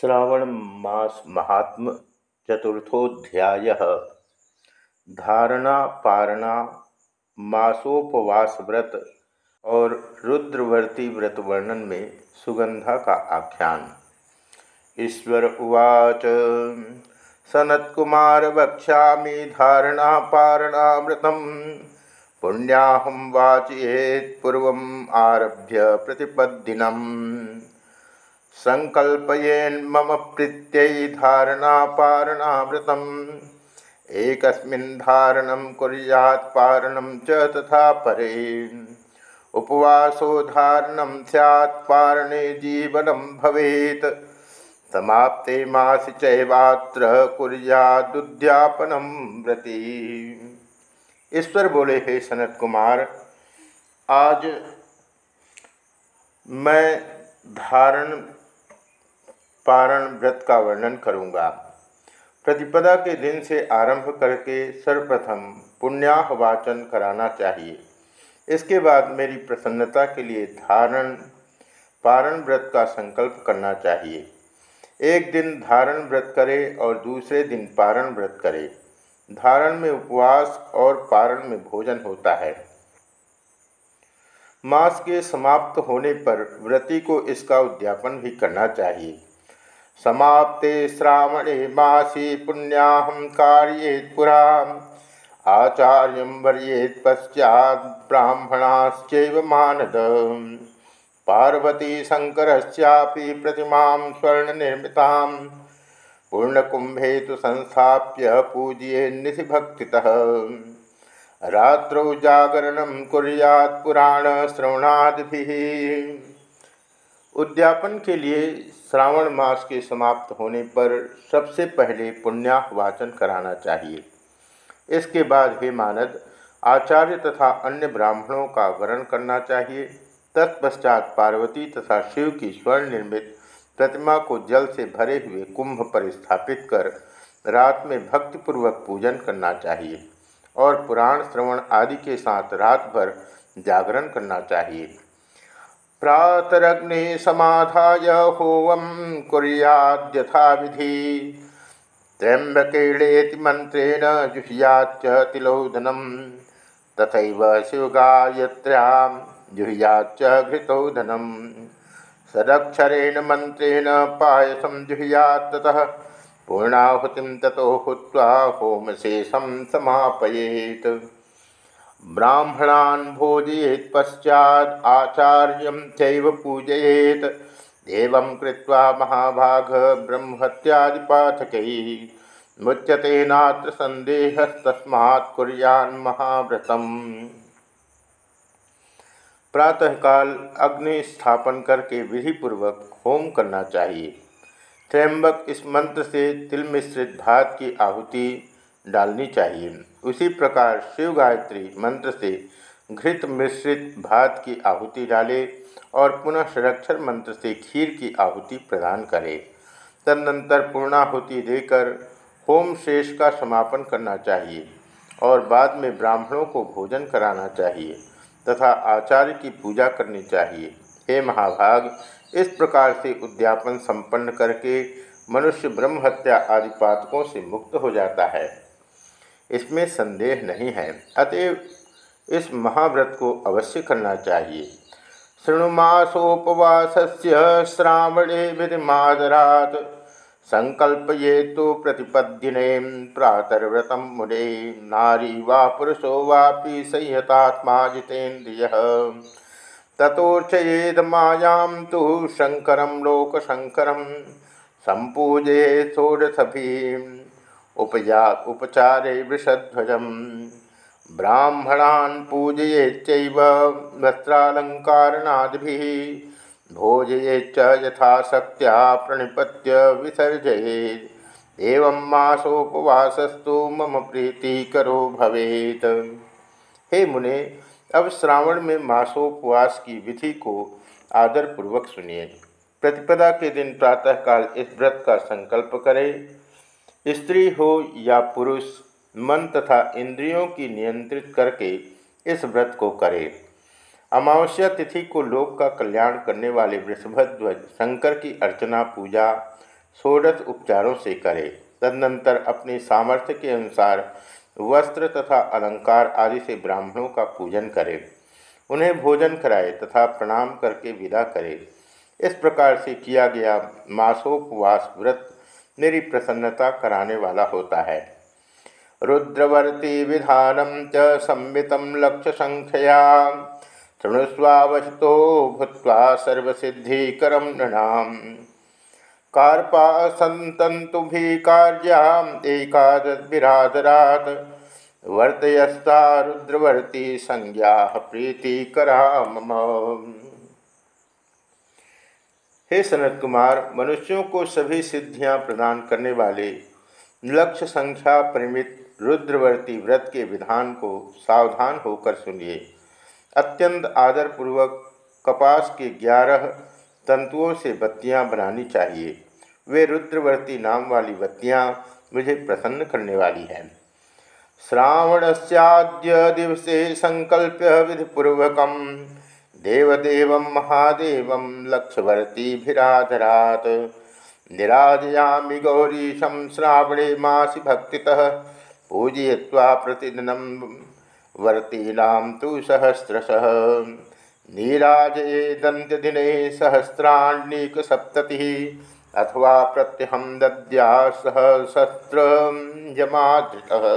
श्रावण मास महात्म चतुर्थोध्याय धारणा, पारणा मासोपवास व्रत और रुद्रवर्ती व्रत वर्णन में सुगंधा का आख्यान। ईश्वर उवाच, सनत्कुमार वक्षा धारणा, पारणामृतम। पुण्याहम वाचयेत पूर्व आरभ्य प्रतिपदिनम संकल्पयेन्मम प्रीत्यै एकस्मिन् धारणं पारणं च तथा परे। उपवासो धारणं स्यात् जीवनं भवेत्। समाप्ते मासि चैवात्र कुर्यादुद्यापनं व्रती। ईश्वर बोले, हे सनत कुमार, आज मैं धारण पारण व्रत का वर्णन करूँगा। प्रतिपदा के दिन से आरंभ करके सर्वप्रथम पुण्याह वाचन कराना चाहिए। इसके बाद मेरी प्रसन्नता के लिए धारण, पारण व्रत का संकल्प करना चाहिए। एक दिन धारण व्रत करे और दूसरे दिन पारण व्रत करे। धारण में उपवास और पारण में भोजन होता है। मास के समाप्त होने पर व्रती को इसका उद्यापन भी करना चाहिए। समाप्ते श्रावणे मासी पुण्याहं कार्येत् पुरा आचार्यं वर्येत् पश्चात् ब्राह्मणाश्चैव मानद। पार्वती प्रतिमां स्वर्णनिर्मितां पूर्णकुम्भे तु संस्थाप्य पूजये निधिभक्तितः। रात्रौ जागरणं कुर्यात् पुराणश्रवणादिभिः। उद्यापन के लिए श्रावण मास के समाप्त होने पर सबसे पहले पुण्याह वाचन कराना चाहिए। इसके बाद हे मानद, आचार्य तथा अन्य ब्राह्मणों का वर्ण करना चाहिए। तत्पश्चात पार्वती तथा शिव की स्वर्ण निर्मित प्रतिमा को जल से भरे हुए कुंभ पर स्थापित कर रात में भक्तिपूर्वक पूजन करना चाहिए और पुराण श्रवण आदि के साथ रात भर जागरण करना चाहिए। प्रातरग्नि समाधाय होवं कुर्याद्यथा विधि त्र्यंबकेणेति मंत्रेण जुह्याच्च तिलोधनम, तथैव शिवगायत्र्यां जुह्याच्च घृतोधनम। सदक्षरेण मंत्रेण पायसं जुह्यात् ततः, पूर्णाहुतिं ततो हुत्वा होमशेषं समापयेत्। ब्राह्मणान् भोजयेत् पश्चात् आचार्यं पूजयेत्। एवं कृत्वा महाभाग ब्रह्मत्यादिपाठकैः मुच्यते नात्र सन्देहस्तस्मात् कुर्यान् महाव्रतम्। प्रातःकाल अग्नि स्थापन करके विधिपूर्वक होम करना चाहिए। त्र्यंबक इस मंत्र से तिल मिश्रित भात की आहुति डालनी चाहिए। उसी प्रकार शिव गायत्री मंत्र से घृत मिश्रित भात की आहुति डाले और पुनः षडक्षर मंत्र से खीर की आहुति प्रदान करे। तदनंतर पूर्णाहुति देकर होम शेष का समापन करना चाहिए और बाद में ब्राह्मणों को भोजन कराना चाहिए तथा आचार्य की पूजा करनी चाहिए। हे महाभाग, इस प्रकार से उद्यापन संपन्न करके मनुष्य ब्रह्म हत्या आदि पातकों से मुक्त हो जाता है। इसमें संदेह नहीं है। अतएव इस महाव्रत को अवश्य करना चाहिए। शृणुमासोपवास श्रावणे विधिमादरात संकल्प ये तो प्रतिपद्यने प्रातर्व्रत मुने। नारी वा पुरुषो वापि संयतात्मा जितेन्द्रिय। तथोर्चयेद मायां तो शंकर लोकशंकर संपूजे षोडशभी। उपजा उपचारे वृषध्वज ब्राह्मणान् पूजयेच्चैव वस्त्रालङ्कारणादिभिः। भोजयेच्च यथाशक्त्या प्रणिपत्य विसर्जयेत्। एवं मासोपवासस्तु मम प्रीतिकरो भवेत। हे मुने, अब श्रावण में मासोपवास की विधि को आदरपूर्वक सुनिए। प्रतिपदा के दिन प्रातःकाल इस व्रत का संकल्प करें। स्त्री हो या पुरुष, मन तथा इंद्रियों की नियंत्रित करके इस व्रत को करे। अमावस्या तिथि को लोक का कल्याण करने वाले वृषभध्वज शंकर की अर्चना, पूजा, षोडश उपचारों से करे। तदनंतर अपने सामर्थ्य के अनुसार वस्त्र तथा अलंकार आदि से ब्राह्मणों का पूजन करे। उन्हें भोजन कराए तथा प्रणाम करके विदा करे। इस प्रकार से किया गया मासोपवास व्रत मेरी प्रसन्नता कराने वाला होता है। रुद्रवर्ती विधानम च संवित लक्ष्य संख्या शृणुस्वावचितो भूत्वा सर्वसिद्धिकरम नृणाम। कार्पा संतु भी कार्याम वर्तयस्ता रुद्रवर्ती संज्ञा प्रीतिकरा मम हे सनत कुमार, मनुष्यों को सभी सिद्धियाँ प्रदान करने वाले लक्ष्य संख्या परिमित रुद्रवर्ती व्रत के विधान को सावधान होकर सुनिए। अत्यंत आदरपूर्वक कपास के ग्यारह तंतुओं से बत्तियाँ बनानी चाहिए। वे रुद्रवर्ती नाम वाली बत्तियाँ मुझे प्रसन्न करने वाली हैं। श्रावणस्याद्य दिवसे संकल्प विधिपूर्वक देवदेव, महादेव लक्ष्यवर्तीभिराधरात् निराजयामि गौरीशं श्रावणे मासी भक्ति पूजय्वा प्रतिदिन वर्तीनां तो सहस्रश। नीराजये दन्त्यदिने सप्तति। अथवा प्रत्यहं दद्या सहस्रं यमादृतः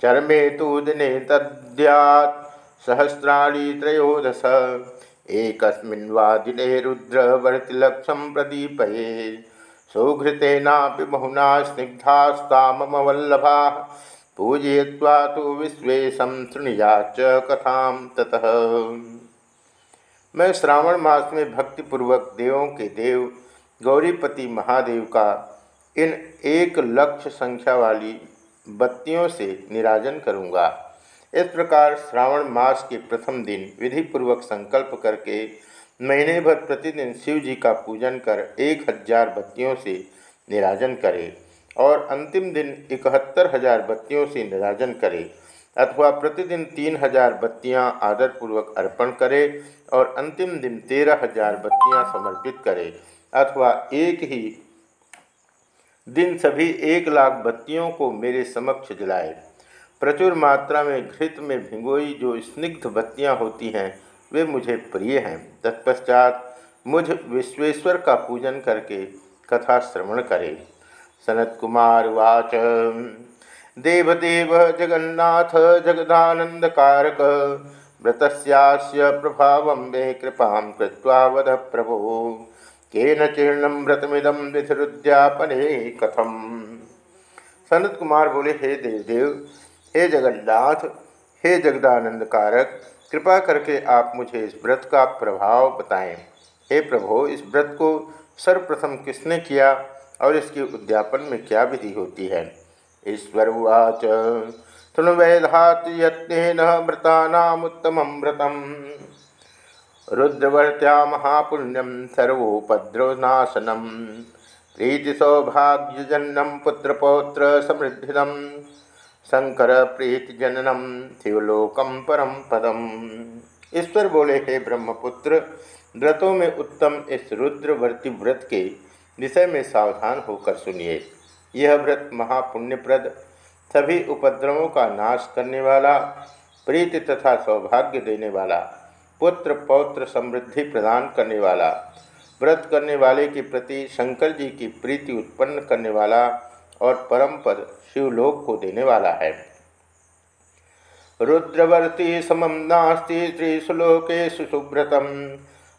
चरमे तो दिने तद्यात् सहस्राणी त्रयोदश। एक दिने रुद्रवर्तिलक्षं प्रदीपये। सौघृतेना बहुना स्निग्धास्तामवल्लभा पूजय्वा तो विश्वेशं शृणुया च कथा ततः। मैं श्रावण मास में भक्तिपूर्वक देवों के देव, गौरीपति महादेव का इन एक लक्ष्य संख्या वाली बत्तियों से निराजन करूँगा। इस प्रकार श्रावण मास के प्रथम दिन विधिपूर्वक संकल्प करके महीने भर प्रतिदिन शिव जी का पूजन कर एक हज़ार बत्तियों से निराजन करे और अंतिम दिन इकहत्तर हज़ार बत्तियों से निराजन करे अथवा प्रतिदिन तीन हज़ार बत्तियाँ आदरपूर्वक अर्पण करे और अंतिम दिन तेरह हज़ार बत्तियाँ समर्पित करे अथवा एक ही दिन सभी एक लाख बत्तियों को मेरे समक्ष जलाए। प्रचुर मात्रा में घृत में भिंगोई जो स्निग्ध बत्तियाँ होती हैं, वे मुझे प्रिय हैं। तत्पश्चात मुझ विश्वेश्वर का पूजन करके कथा श्रवण करे। सनत कुमार वाच। देवदेव जगन्नाथ जगदानंद कारक, व्रतस्यास्य प्रभाव मे कृपा कृत्वा वध प्रभो, केन चीर्णम व्रतमिदम विधिरुद्यापने कथम। सनत कुमार बोले, हे देवदेव हे जगन्नाथ, हे जगदानंद कारक, कृपा करके आप मुझे इस व्रत का प्रभाव बताएँ। हे प्रभो, इस व्रत को सर्वप्रथम किसने किया और इसके उद्यापन में क्या विधि होती है? ईश्वर उवाच तृणवैधात यत्न मृतानामुत्तम व्रतम। रुद्रवर्त्या महापुण्यम सर्वोपद्रवनाशनम प्रीति सौभाग्यजन्नम पुत्रपौत्र समृद्धिदम। शंकर प्रीति जननम, शिवलोकम परम पदम। ईश्वर बोले, हे ब्रह्मपुत्र, व्रतों में उत्तम इस रुद्रवर्ती व्रत के विषय में सावधान होकर सुनिए। यह व्रत महापुण्यप्रद। सभी उपद्रवों का नाश करने वाला, प्रीति तथा सौभाग्य देने वाला, पुत्र पौत्र समृद्धि प्रदान करने वाला, व्रत करने वाले के प्रति शंकर जी की प्रीति उत्पन्न करने वाला और परम पद शिवलोक को देने वाला है। रुद्रवर्ती समम नास्ति त्रिशुलोके सुसुव्रतम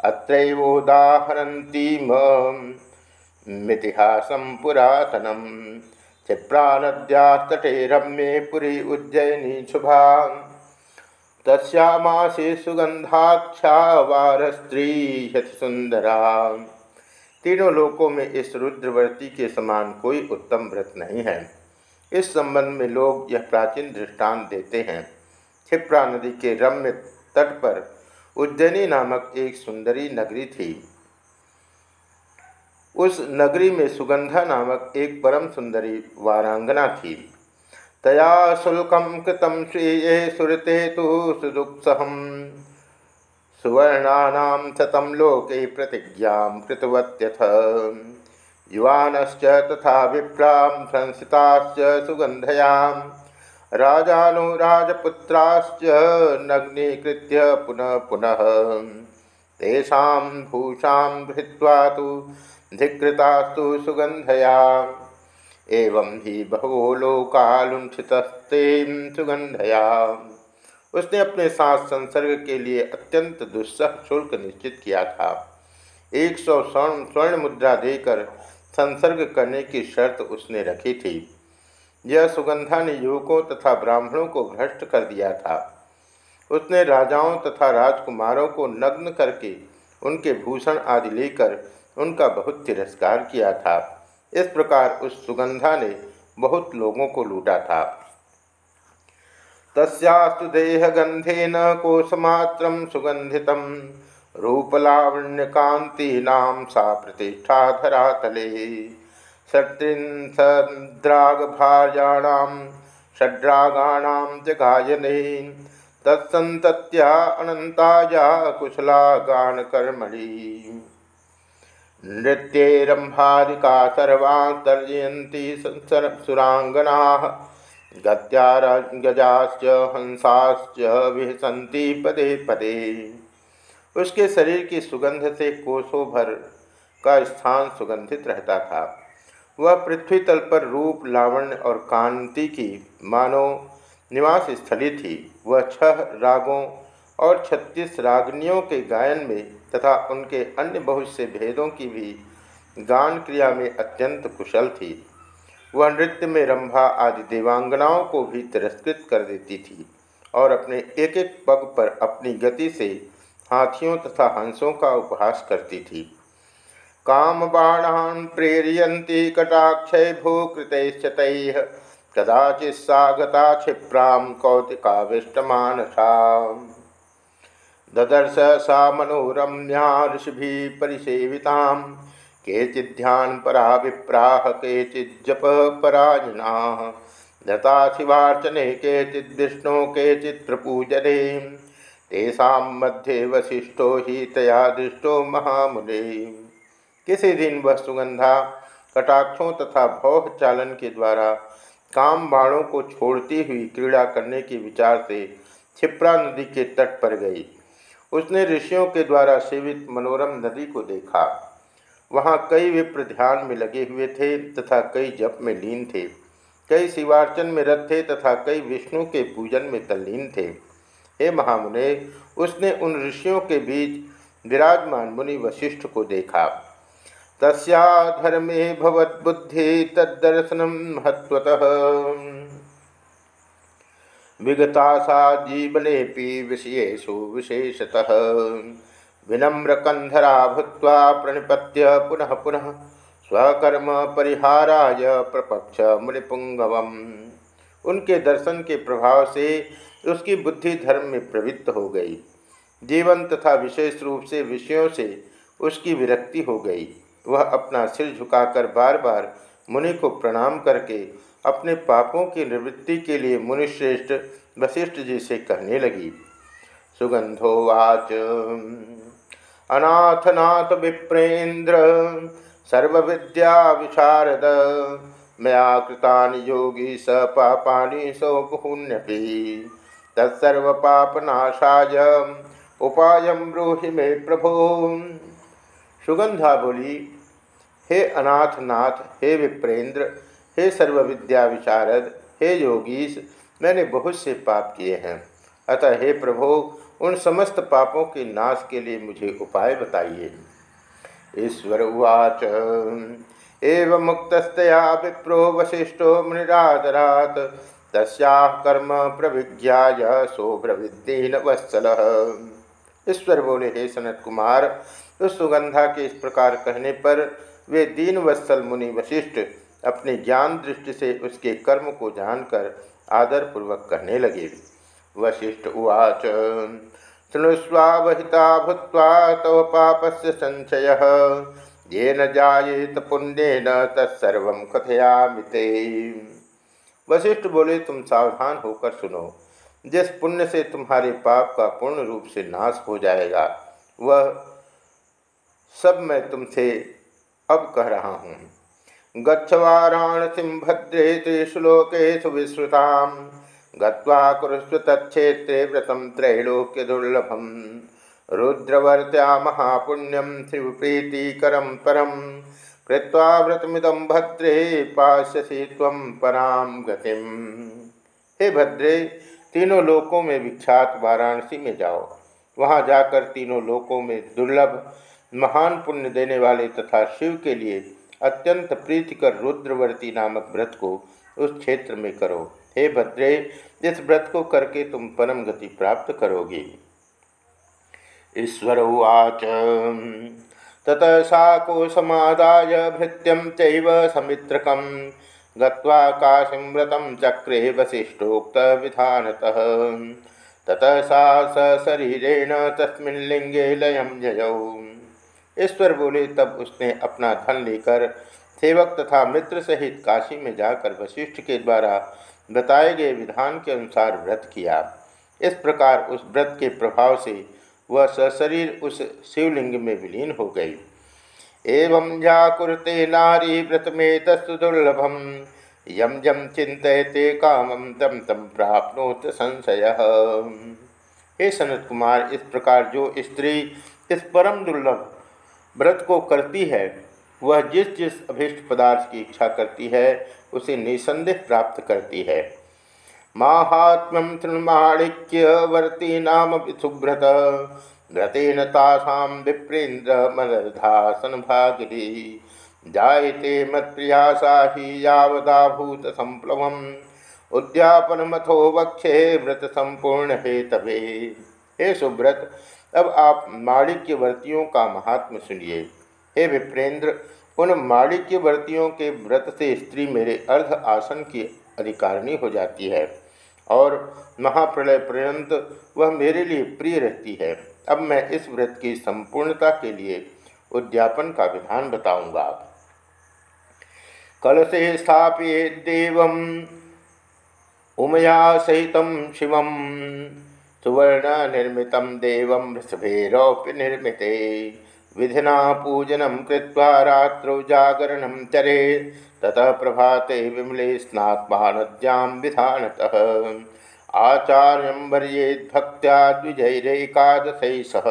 अत्रोदाहरती मितिहासम पुरातनम। क्षिप्रानद्यास्तटे रम्ये पुरी उज्जयिनी शुभा। तस्यामासे सुगंधाक्षा वारस्त्री सुंदरा तीनों लोकों में इस रुद्रवर्ती के समान कोई उत्तम व्रत नहीं है। इस संबंध में लोग यह प्राचीन दृष्टांत देते हैं। क्षिप्रा नदी के रम्य तट पर उज्जैनी नामक एक सुंदरी नगरी थी। उस नगरी में सुगंधा नामक एक परम सुंदरी वारांगना थी। तया शुल्कम कृतम श्रेय सुरते तो सुदुत्सहम सुवर्णानां शतं लोके प्रतिज्ञां कृतवत्यथ। युवानश्च तथा विप्रां संसिताश्च सुगन्धयां। राजानुराजपुत्राश्च नग्नीकृत्य पुनः पुनः। तेषां भूषां धृत्वा तु धिकृतास्तु सुगन्धया। एवं ही बहवो लोकालुंठितस्ते सुगंधया उसने अपने साथ संसर्ग के लिए अत्यंत दुस्सह शुल्क निश्चित किया था। एक सौ स्वर्ण स्वर्ण मुद्रा देकर संसर्ग करने की शर्त उसने रखी थी। यह सुगंधा ने युवकों तथा ब्राह्मणों को भ्रष्ट कर दिया था। उसने राजाओं तथा राजकुमारों को नग्न करके उनके भूषण आदि लेकर उनका बहुत तिरस्कार किया था। इस प्रकार उस सुगंधा ने बहुत लोगों को लूटा था। तस्यास्तु देहगंधेन कोशमात्र सुगंधित रूपलावण्यकांतीनां सा प्रतिष्ठा धरातले षड्रिंसद्रागभार्याणां षड्रागाणां जगायने। तत्सन्तत्या कुशला गानकर्मणि नृत्येरम्भादिका सर्वान् तर्जयन्ति सुराङ्गनाः गत्यारगजाश्च हंसाश्च विहसन्ति पदे पदे। उसके शरीर की सुगंध से कोसों भर का स्थान सुगंधित रहता था। वह पृथ्वी तल पर रूप, लावण्य और कांति की मानो निवास स्थली थी। वह छह रागों और छत्तीस रागनियों के गायन में तथा उनके अन्य बहुत से भेदों की भी गान क्रिया में अत्यंत कुशल थी। वह नृत्य में रंभा आदि देवांगनाओं को भी तिरस्कृत कर देती थी और अपने एक एक पग पर अपनी गति से हाथियों तथा हंसों का उपहास करती थी। काम बाणान प्रेरियंती कटाक्षय भूकृत कदाचित सागता क्षिप्राम कौतिकाविष्टमानसा ददर्श सा मनोरम्या ऋषि परिसेविता केचिध्यान परा विप्राह केचिज्जप परायणा दता शिवार्चने केचिद्विष्णु केचित्रपूजने तेषा मध्य वशिष्ठो ही तया दृष्टो महामुने। किसी दिन वह सुगंधा, कटाक्षों तथा भौह चालन के द्वारा काम बाणों को छोड़ती हुई क्रीड़ा करने के विचार से छिप्रा नदी के तट पर गई। उसने ऋषियों के द्वारा सेवित मनोरम नदी को देखा। वहाँ कई विप्र ध्यान में लगे हुए थे तथा कई जप में लीन थे। कई शिवार्चन में रत थे तथा कई विष्णु के पूजन में तल्लीन थे। हे महामुने, उसने उन ऋषियों के बीच विराजमान मुनि वशिष्ठ को देखा। तस्धर्मे भवद्बुद्धि तदर्शनम महत्वतः विगता सा जीवने विषयेशु विशेषतः। विनम्रकंधरा भूत प्रणिपत्य पुनः पुनः स्वकर्म परिहाराय प्रपक्ष मुनिपुंगवम। उनके दर्शन के प्रभाव से उसकी बुद्धि धर्म में प्रवृत्त हो गई। जीवन तथा विशेष रूप से विषयों से उसकी विरक्ति हो गई। वह अपना सिर झुकाकर बार बार मुनि को प्रणाम करके अपने पापों की निवृत्ति के लिए मुनिश्रेष्ठ वशिष्ठ जी से कहने लगी। सुगंधोवाच अनाथनाथ विप्रेन्द्र, सर्वविद्या विशारद। मया कृता योगी स पापानि सौ पुण्यपि तत्सर्वपापनाशाय उपाय ब्रूहि मे प्रभो। सुगंधा बोली हे अनाथनाथ, हे विप्रेंद्र हे सर्वविद्या विशारद, हे योगीश, मैंने बहुत से पाप किए हैं। अतः हे प्रभो उन समस्त पापों के नाश के लिए मुझे उपाय बताइए। ईश्वर उवाच, एवं मुक्तस्तया विप्रो वशिष्ठो मृरादरात तस्या कर्म प्रविज्ञा सोभ्रविद्दीन वत्सल। ईश्वर बोले हे सनत कुमार, उस सुगंधा के इस प्रकार कहने पर वे दीन वत्सल मुनि वशिष्ठ अपने ज्ञान दृष्टि से उसके कर्म को जानकर आदरपूर्वक कहने लगे। वशिष्ठ उवाच शृणुस्वावहिता भूत तव पापस्य संशय। ये न जायेत पुण्यन तत्सर्व कथयामिते वशिष्ठ बोले, तुम सावधान होकर सुनो। जिस पुण्य से तुम्हारे पाप का पूर्ण रूप से नाश हो जाएगा, वह सब मैं तुमसे अब कह रहा हूँ। गच्छवाराणसीं भद्रे त्रिश्लोकेषु विश्रुतां कुरुष्व तत्क्षेत्रे त्रैलोक्य दुर्लभम रुद्रवर्त्या महापुण्यं शिवप्रीतिकरं परं। कृत्वा व्रतमिदं भद्रे पाश्यसि त्वं परां गतिम। हे भद्रे, तीनों लोकों में विख्यात वाराणसी में जाओ। वहाँ जाकर तीनों लोकों में दुर्लभ, महान पुण्य देने वाले तथा शिव के लिए अत्यंत प्रीतिकर रुद्रवर्ती नामक व्रत को उस क्षेत्र में करो। हे भद्रे इस व्रत को करके तुम परम गति प्राप्त करोगे। ईश्वर उवाच। ततः साकोशमादाय भृत्यं चैव समित्रकं गत्वा काशीं व्रतं चक्रे वशिष्ठोक्त वसिष्ठोक्तविधानतः ततः सा सशरीरेण तस्मिन् लिङ्गे लयं जयौ ईश्वर बोले, तब उसने अपना धन लेकर सेवक तथा मित्र सहित काशी में जाकर वशिष्ठ के द्वारा बताए गए विधान के अनुसार व्रत किया। इस प्रकार उस व्रत के प्रभाव से वह सशरीर उस शिवलिंग में विलीन हो गई। एवं जाकुरते नारी व्रत में तस्तु दुर्लभम। यम यम चिंतते कामम तम तम प्राप्त संशय। हे सनत कुमार, इस प्रकार जो स्त्री इस परम दुर्लभ व्रत को करती है वह जिस जिस अभिष्ट पदार्थ की इच्छा करती है, उसे निसंदेह प्राप्त करती है। माहात्म्यम तृणमाणिक्यवर्ती नाम सुब्रत व्रतेन तासाम विप्रेन्द्र मदर्धासन भागिरी जायते मत्प्रिया साही यावदाभूत संप्लव उद्यापन मथो वक्षे व्रत संपूर्ण हे तबे हे सुब्रत अब आप माणिक्यवर्तियों का महात्म सुनिए। हे विप्रेंद्र, उन माणिक्यवर्तियों के व्रत से स्त्री मेरे अर्ध आसन की अधिकारिणी हो जाती है और महाप्रलय पर्यंत वह मेरे लिए प्रिय रहती है। अब मैं इस व्रत की संपूर्णता के लिए उद्यापन का विधान बताऊँगा। कलशे स्थापित देव, उमया सहित शिवम सुवर्ण निर्मित देव वृषभेरौप्य निर्मित। विधिना पूजन कृत्वा रात्रौ जागरण चरे। ततः प्रभाते विमले स्नात्मा नद्यां विधानतः। आचार्य वर्येद भक्त्या द्विजैरेकादश सह।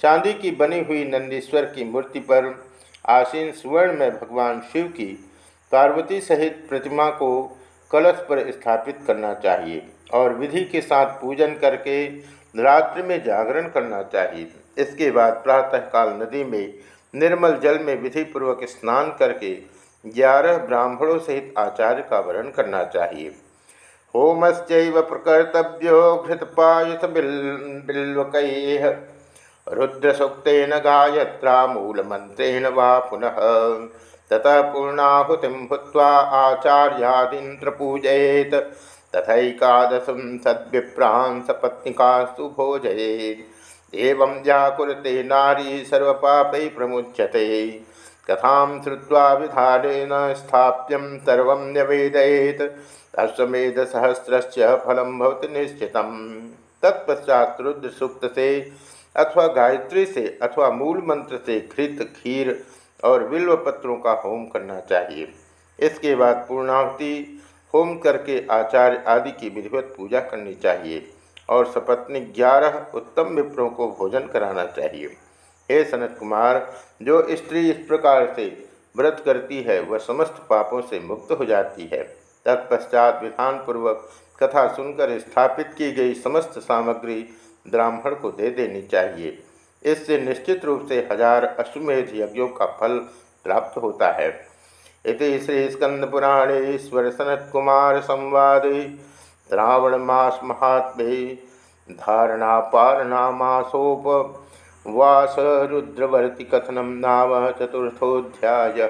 चांदी की बनी हुई नंदीश्वर की मूर्ति पर आसीन सुवर्ण में भगवान शिव की पार्वती सहित प्रतिमा को कलश पर स्थापित करना चाहिए और विधि के साथ पूजन करके रात्रि में जागरण करना चाहिए। इसके बाद प्रातःकाल नदी में निर्मल जल में विधि पूर्वक स्नान करके ग्यारह ब्राह्मणों सहित आचार्य का वर्ण करना चाहिए। होमश्च प्रकर्तव्यो घृतपायुष बिल्वक। रुद्रसूक्न गायत्रा मूलमंत्रेण वा पुनः। ततः पूर्णाहुति भूत्वा आचार्यादीन्द्र पूजयेत तथैकादशं सद्विप्रान् सपत्निकास्तु एवं व्याकुलते नारी सर्वपापैः प्रमुच्यते। कथां श्रुत्वा विधानेन स्थाप्यं सर्वं न्यवेदयेत्। अश्वमेधसहस्रस्य फलं भवति निश्चितं तत्पश्चात रुद्र सूक्त से अथवा गायत्री से अथवा मूल मंत्र से घृत, खीर और बिल्व पत्रों का होम करना चाहिए। इसके बाद पूर्णाहुति, होम करके आचार्य आदि की विधिवत पूजा करनी चाहिए। और सपत्नी ग्यारह उत्तम विप्रों को भोजन कराना चाहिए। हे सनत कुमार, जो स्त्री इस प्रकार से व्रत करती है, वह समस्त पापों से मुक्त हो जाती है। तत्पश्चात विधानपूर्वक कथा सुनकर स्थापित की गई समस्त सामग्री ब्राह्मण को दे देनी चाहिए। इससे निश्चित रूप से हज़ार अश्वमेध यज्ञों का फल प्राप्त होता है। इति श्रीस्कंदपुराणे ईश्वर सनत कुमार संवादे। श्रावण मास महात्म धारणा पारणामासोप वास रुद्रवर्ति कथनम नाम चतुर्थोध्याय